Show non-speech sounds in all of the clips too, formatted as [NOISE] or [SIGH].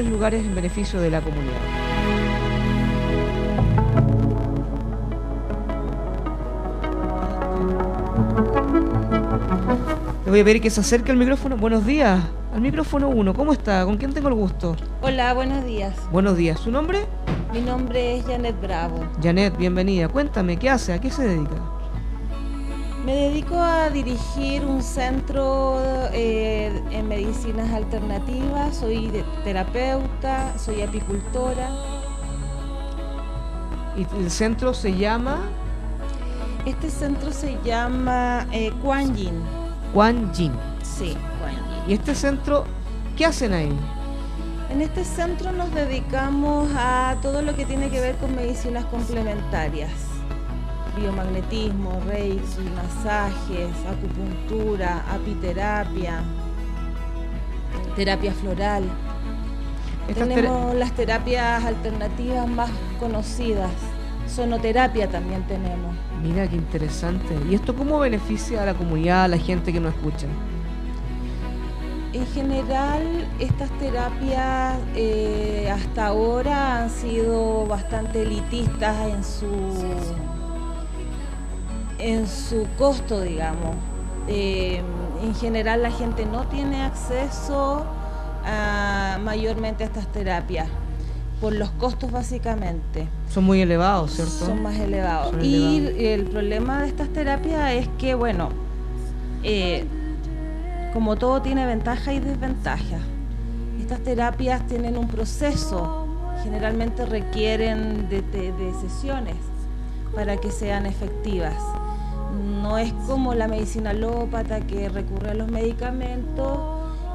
lugares en beneficio de la comunidad. Le voy a pedir que se acerque al micrófono. Buenos días. Al micrófono 1. ¿Cómo está? ¿Con quién tengo el gusto? Hola, buenos días. Buenos días. ¿Su nombre? Mi nombre es Janet Bravo. Janet, bienvenida. Cuéntame, ¿qué hace? ¿A qué se dedica? Me dedico a dirigir un centro eh, en medicinas alternativas, soy terapeuta, soy apicultora. ¿Y el centro se llama? Este centro se llama eh, Kuan Yin. Kuan Yin. Sí, Kuan Yin. ¿Y este centro, qué hacen ahí? En este centro nos dedicamos a todo lo que tiene que ver con medicinas complementarias biomagnetismo, reiki, masajes, acupuntura, apiterapia, terapia floral. tenemos las terapias alternativas más conocidas. Sonoterapia también tenemos. Mira qué interesante. ¿Y esto cómo beneficia a la comunidad, a la gente que nos escucha? En general, estas terapias eh, hasta ahora han sido bastante elitistas en su en su costo, digamos. Eh, en general la gente no tiene acceso a, mayormente a estas terapias, por los costos básicamente. Son muy elevados, ¿cierto? Son más elevados. y el problema de estas terapias es que, bueno, eh, como todo tiene ventaja y desventaja. Estas terapias tienen un proceso, generalmente requieren de sesiones para que sean efectivas no es como la medicina alópata que recurre a los medicamentos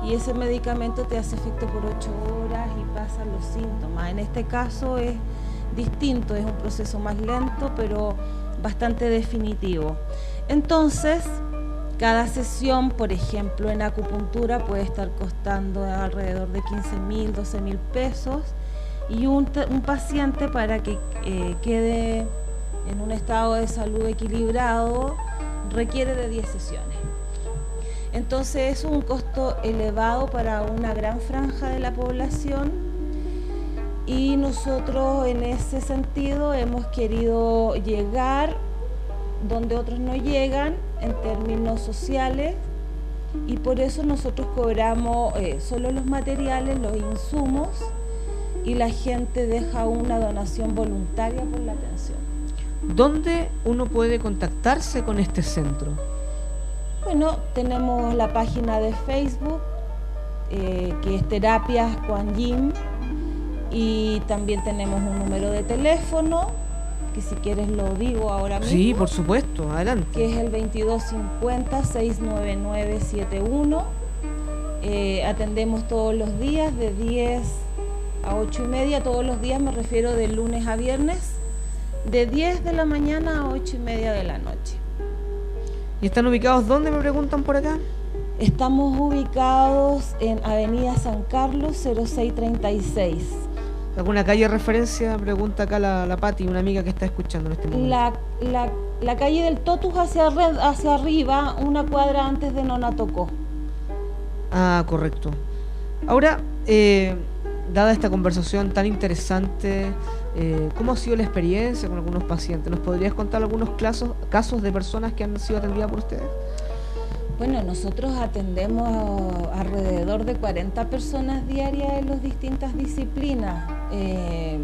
y ese medicamento te hace efecto por ocho horas y pasan los síntomas. En este caso es distinto, es un proceso más lento pero bastante definitivo. Entonces, cada sesión, por ejemplo, en acupuntura puede estar costando alrededor de 15 mil, 12 mil pesos y un, paciente para que eh, quede en un estado de salud equilibrado requiere de 10 sesiones. Entonces es un costo elevado para una gran franja de la población y nosotros en ese sentido hemos querido llegar donde otros no llegan en términos sociales y por eso nosotros cobramos eh, solo los materiales, los insumos y la gente deja una donación voluntaria por la atención. ¿Dónde uno puede contactarse con este centro? Bueno, tenemos la página de Facebook, eh, que es Terapias Juan Jim, y también tenemos un número de teléfono, que si quieres lo digo ahora mismo. Sí, por supuesto, adelante. Que es el 2250-69971. Eh, atendemos todos los días de 10 a 8 y media, todos los días me refiero de lunes a viernes de 10 de la mañana a 8 y media de la noche. ¿Y están ubicados dónde me preguntan por acá? Estamos ubicados en Avenida San Carlos 0636. ¿Alguna calle de referencia? Pregunta acá la, la Pati, una amiga que está escuchando en este momento. La, la, la calle del Totus hacia, hacia arriba, una cuadra antes de Nonatocó. Ah, correcto. Ahora, eh, dada esta conversación tan interesante, eh, ¿cómo ha sido la experiencia con algunos pacientes? ¿Nos podrías contar algunos casos, de personas que han sido atendidas por ustedes? Bueno, nosotros atendemos alrededor de 40 personas diarias en las distintas disciplinas. Eh,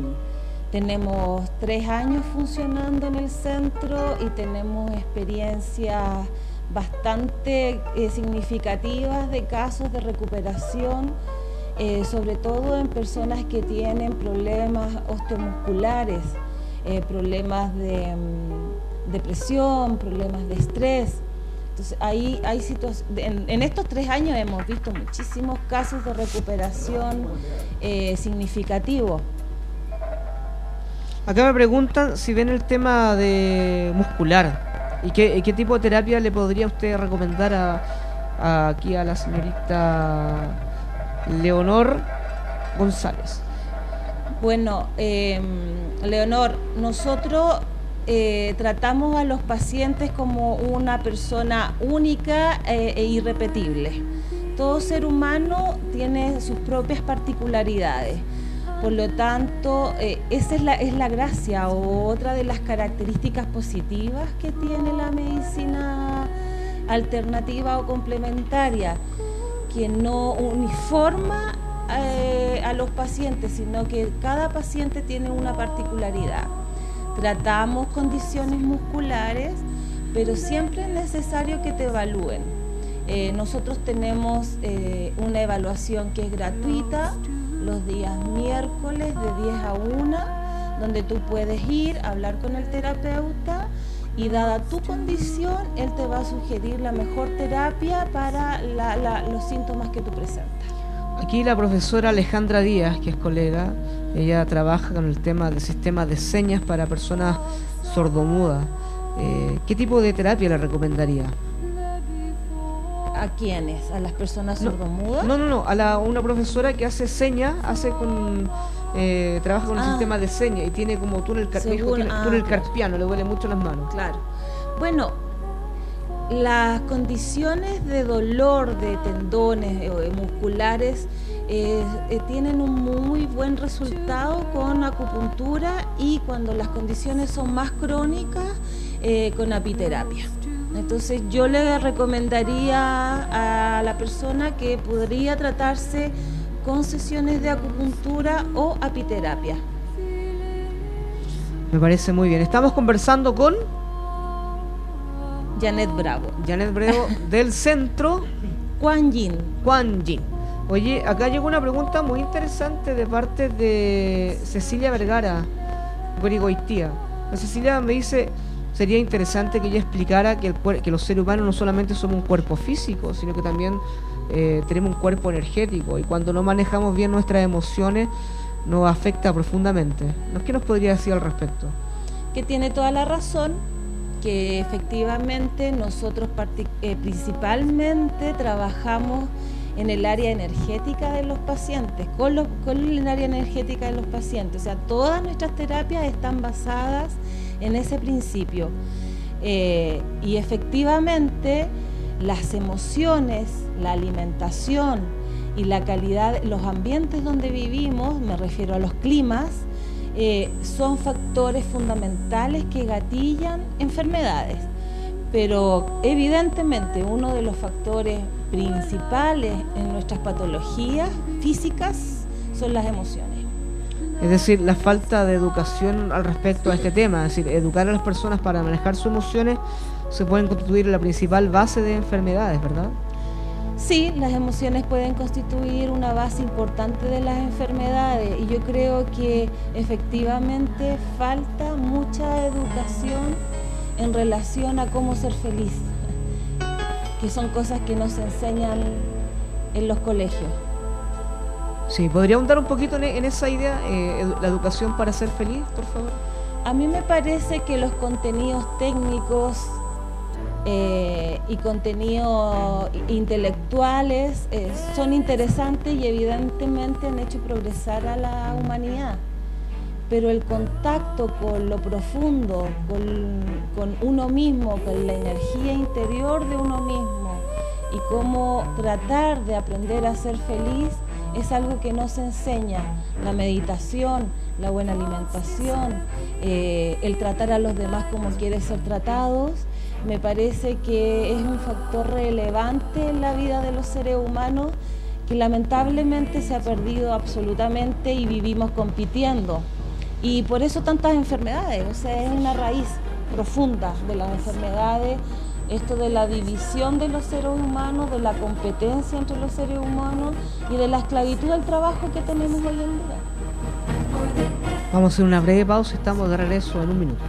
tenemos tres años funcionando en el centro y tenemos experiencias bastante eh, significativas de casos de recuperación eh, sobre todo en personas que tienen problemas osteomusculares, eh, problemas de mm, depresión, problemas de estrés. Entonces, ahí hay situaciones, en, estos tres años hemos visto muchísimos casos de recuperación eh, significativos. Acá me preguntan si ven el tema de muscular y qué, tipo de terapia le podría usted recomendar a aquí a la señorita Leonor González. Bueno, em, Leonor, nosotros eh, tratamos a los pacientes como una persona única eh, e irrepetible. todo ser humano tiene sus propias particularidades. Por lo tanto, eh, esa es la, es la gracia o otra de las características positivas que tiene la medicina alternativa o complementaria, que no uniforma eh, a los pacientes, sino que cada paciente tiene una particularidad. Tratamos condiciones musculares, pero siempre es necesario que te evalúen. Eh, nosotros tenemos una evaluación que es gratuita, los días miércoles de 10 a 1, donde tú puedes ir, hablar con el terapeuta y dada tu condición, él te va a sugerir la mejor terapia para los síntomas que tú presentas. Aquí la profesora Alejandra Díaz, que es colega, ella trabaja con el tema del sistema de señas para personas sordomudas. Eh, ¿Qué tipo de terapia le recomendaría? ¿A quiénes? ¿A las personas sordomudas? No, no, no, a la, una profesora que hace señas, hace con eh, trabaja con el ah. sistema de señas y tiene como túnel, tiene ah, túnel carpiano, le duele mucho las manos. Claro. Bueno, las condiciones de dolor de tendones o musculares eh, eh, tienen un muy buen resultado con acupuntura y cuando las condiciones son más crónicas, con apiterapia. Entonces yo le recomendaría a la persona que podría tratarse con sesiones de acupuntura o apiterapia. Me parece muy bien. Estamos conversando con Janet Bravo. Janet Bravo [LAUGHS] del centro Kuan Yin. Kuan Yin. Oye, acá llegó una pregunta muy interesante de parte de Cecilia Vergara, Gorigoitía. Cecilia me dice, sería interesante que ella explicara que, el, que los seres humanos no solamente somos un cuerpo físico, sino que también eh, tenemos un cuerpo energético y cuando no manejamos bien nuestras emociones nos afecta profundamente. ¿Qué nos podría decir al respecto? Que tiene toda la razón, que efectivamente nosotros eh, principalmente trabajamos en el área energética de los pacientes, con, con el área energética de los pacientes. O sea, todas nuestras terapias están basadas ese principio. Eh, y efectivamente las emociones, la alimentación y la calidad, los ambientes donde vivimos, me refiero a los climas, eh, son factores fundamentales que gatillan enfermedades. Pero evidentemente uno de los factores principales en nuestras patologías físicas son las emociones. Es decir, la falta de educación al respecto a este tema, es decir, educar a las personas para manejar sus emociones se pueden constituir la principal base de enfermedades, ¿verdad? Sí, las emociones pueden constituir una base importante de las enfermedades y yo creo que efectivamente falta mucha educación en relación a cómo ser feliz, que son cosas que no se enseñan en los colegios. Sí, ¿podría ahondar un poquito en, esa idea, eh, la educación para ser feliz, por favor? A mí me parece que los contenidos técnicos eh, y contenidos intelectuales eh, son interesantes y evidentemente han hecho progresar a la humanidad. Pero el contacto con lo profundo, con uno mismo, con la energía interior de uno mismo y cómo tratar de aprender a ser feliz, es algo que no se enseña. La meditación, la buena alimentación, eh, el tratar a los demás como quiere ser tratados, me parece que es un factor relevante en la vida de los seres humanos que lamentablemente se ha perdido absolutamente y vivimos compitiendo. Y por eso tantas enfermedades, o sea, es una raíz profunda de las enfermedades esto de la división de los seres humanos, de la competencia entre los seres humanos y de la esclavitud del trabajo que tenemos hoy en día. Vamos a hacer una breve pausa, estamos de regreso en un minuto.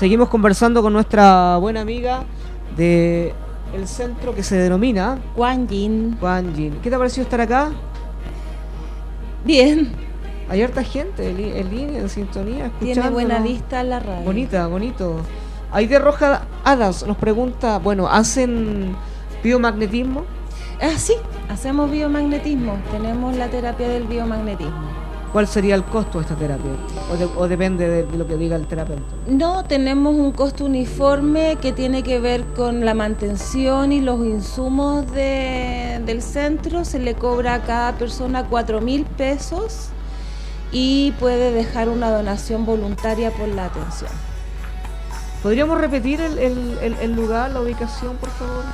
Seguimos conversando con nuestra buena amiga de el centro que se denomina Juan Yin. ¿Qué te ha parecido estar acá? Bien. Hay harta gente en línea, en sintonía, escuchando. Tiene buena vista la radio. Bonita, bonito. de Roja Hadas nos pregunta, bueno, ¿hacen biomagnetismo? Ah, sí, hacemos biomagnetismo. Tenemos la terapia del biomagnetismo. ¿Cuál sería el costo de esta terapia? ¿O, depende de, lo que diga el terapeuta? No, tenemos un costo uniforme que tiene que ver con la mantención y los insumos del centro. Se le cobra a cada persona cuatro mil pesos y puede dejar una donación voluntaria por la atención. ¿Podríamos repetir el, lugar, la ubicación, por favor?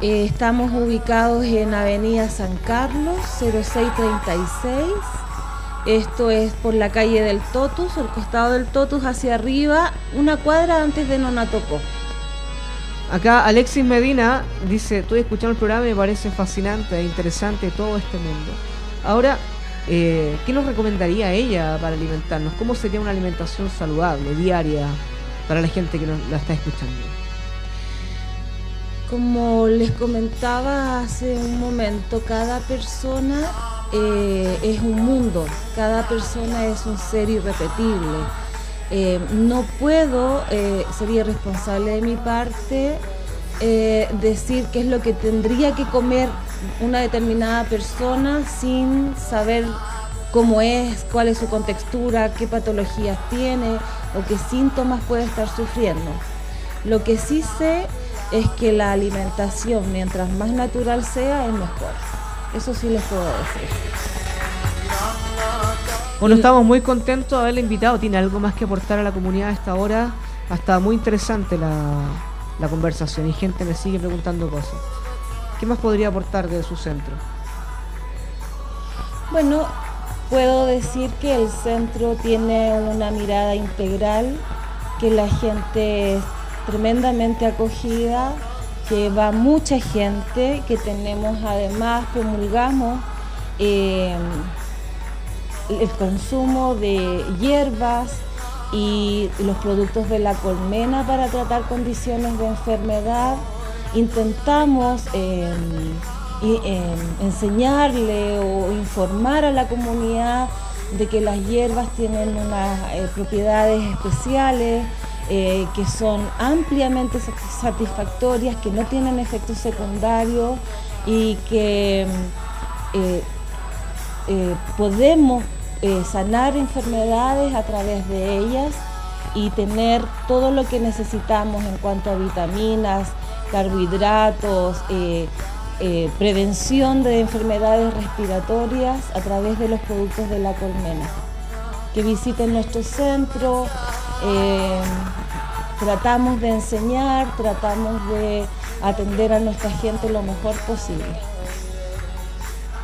Eh, estamos ubicados en Avenida San Carlos, 0636 esto es por la calle del Totus, el costado del Totus hacia arriba, una cuadra antes de Nonatocó. Acá Alexis Medina dice, estoy escuchando el programa y me parece fascinante e interesante todo este mundo. Ahora, eh, ¿qué nos recomendaría ella para alimentarnos? ¿Cómo sería una alimentación saludable, diaria, para la gente que nos la está escuchando? Como les comentaba hace un momento, cada persona eh, es un mundo, cada persona es un ser irrepetible. Eh, no puedo, eh, sería responsable de mi parte, decir qué es lo que tendría que comer una determinada persona sin saber cómo es, cuál es su contextura, qué patologías tiene o qué síntomas puede estar sufriendo. Lo que sí sé es que la alimentación, mientras más natural sea, es mejor. Eso sí les puedo decir. Bueno, estamos muy contentos de haberle invitado. Tiene algo más que aportar a la comunidad a esta hora. Hasta muy interesante la, conversación y gente me sigue preguntando cosas. ¿Qué más podría aportar de su centro? Bueno, puedo decir que el centro tiene una mirada integral, que la gente es tremendamente acogida, que va mucha gente, que tenemos además, promulgamos eh, el consumo de hierbas y los productos de la colmena para tratar condiciones de enfermedad. Intentamos em, em, enseñarle o informar a la comunidad de que las hierbas tienen unas eh, propiedades especiales, eh, que son ampliamente satisfactorias, que no tienen efectos secundarios y que eh, eh, podemos sanar enfermedades a través de ellas y tener todo lo que necesitamos en cuanto a vitaminas, carbohidratos, prevención de enfermedades respiratorias a través de los productos de la colmena. Que visiten nuestro centro, eh, tratamos de enseñar, tratamos de atender a nuestra gente lo mejor posible.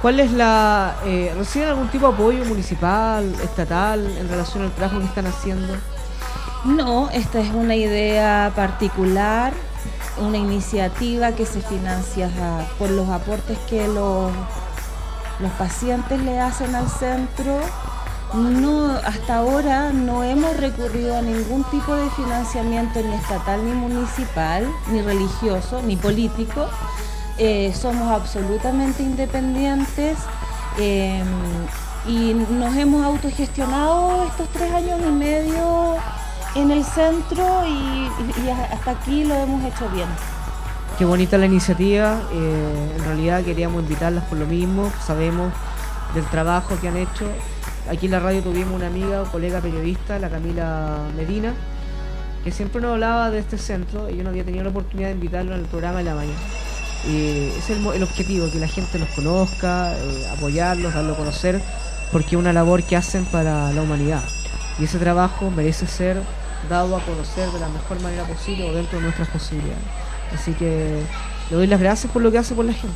¿Cuál es la... Eh, ¿Reciben algún tipo de apoyo municipal, estatal, en relación al trabajo que están haciendo? No, esta es una idea particular, una iniciativa que se financia por los aportes que los, los pacientes le hacen al centro no, hasta ahora no hemos recurrido a ningún tipo de financiamiento ni estatal ni municipal, ni religioso, ni político. Eh, somos absolutamente independientes em, y nos hemos autogestionado estos tres años y medio en el centro y, hasta aquí lo hemos hecho bien. Qué bonita la iniciativa, eh, en realidad queríamos invitarlas por lo mismo, sabemos del trabajo que han hecho Aquí en la radio tuvimos una amiga, colega periodista, la Camila Medina, que siempre nos hablaba de este centro y yo no había tenido la oportunidad de invitarlo el programa de la mañana. Ese es el, objetivo, que la gente los conozca, eh, apoyarlos, darlo a conocer, porque es una labor que hacen para la humanidad. Y ese trabajo merece ser dado a conocer de la mejor manera posible o dentro de nuestras posibilidades. Así que le doy las gracias por lo que hace por la gente.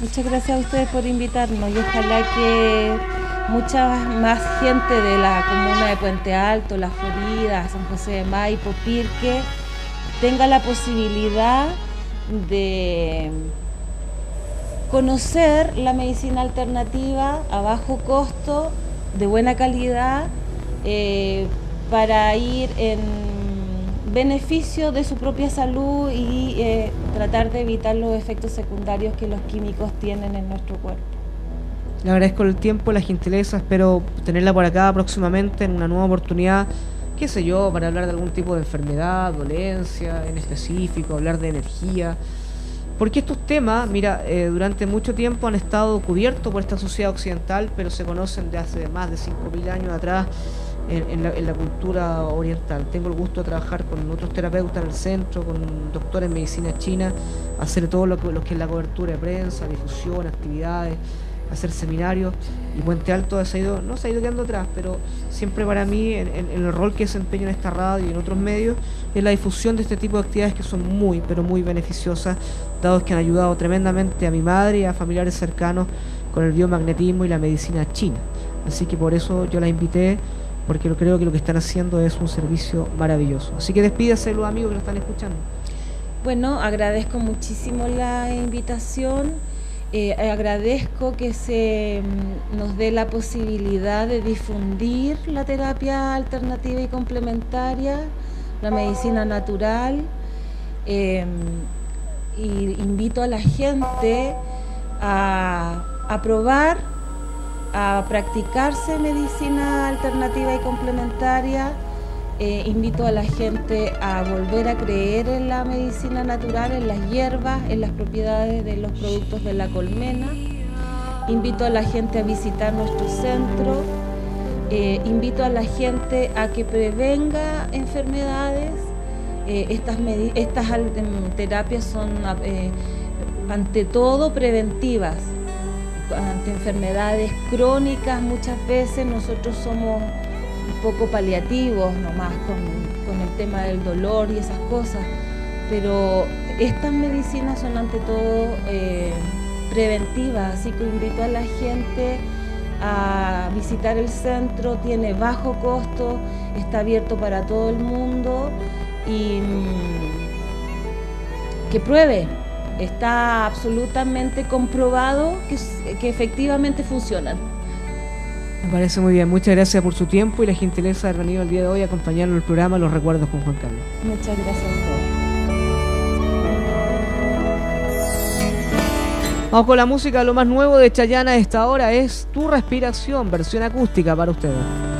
Muchas gracias a ustedes por invitarnos y ojalá que mucha más gente de la comuna de Puente Alto, La Florida, San José de Maipo, Pirque, tenga la posibilidad de conocer la medicina alternativa a bajo costo, de buena calidad, eh, para ir en beneficio de su propia salud y eh, tratar de evitar los efectos secundarios que los químicos tienen en nuestro cuerpo. Le agradezco el tiempo, la gentileza, espero tenerla por acá próximamente en una nueva oportunidad, qué sé yo, para hablar de algún tipo de enfermedad, dolencia en específico, hablar de energía. Porque estos temas, mira, eh, durante mucho tiempo han estado cubiertos por esta sociedad occidental, pero se conocen de hace más de 5.000 años atrás en, la, cultura oriental. Tengo el gusto de trabajar con otros terapeutas en el centro, con doctores en medicina china, hacer todo lo que, lo que es la cobertura de prensa, difusión, actividades hacer seminarios y Puente Alto se ha ido, no se ha ido quedando atrás, pero siempre para mí en, el rol que desempeño en esta radio y en otros medios es la difusión de este tipo de actividades que son muy, pero muy beneficiosas, dados que han ayudado tremendamente a mi madre y a familiares cercanos con el biomagnetismo y la medicina china. Así que por eso yo la invité, porque creo que lo que están haciendo es un servicio maravilloso. Así que despídase los amigos que lo están escuchando. Bueno, agradezco muchísimo la invitación eh, agradezco que se mm, nos dé la posibilidad de difundir la terapia alternativa y complementaria, la medicina natural. Em, y invito a la gente a, a probar, a practicarse medicina alternativa y complementaria eh, invito a la gente a volver a creer en la medicina natural, en las hierbas, en las propiedades de los productos de la colmena. Invito a la gente a visitar nuestro centro. Eh, invito a la gente a que prevenga enfermedades. Eh, estas, estas terapias son ante todo preventivas. Ante enfermedades crónicas muchas veces nosotros somos poco paliativos nomás con, con el tema del dolor y esas cosas, pero estas medicinas son ante todo eh, preventivas, así que invito a la gente a visitar el centro, tiene bajo costo, está abierto para todo el mundo y mm, que pruebe, está absolutamente comprobado que, que efectivamente funcionan. Me parece muy bien. Muchas gracias por su tiempo y la gentileza de haber venido el día de hoy a acompañarnos en el programa Los Recuerdos con Juan Carlos. Muchas gracias a todos. Vamos con la música, lo más nuevo de Chayana a esta hora es Tu Respiración, versión acústica para ustedes.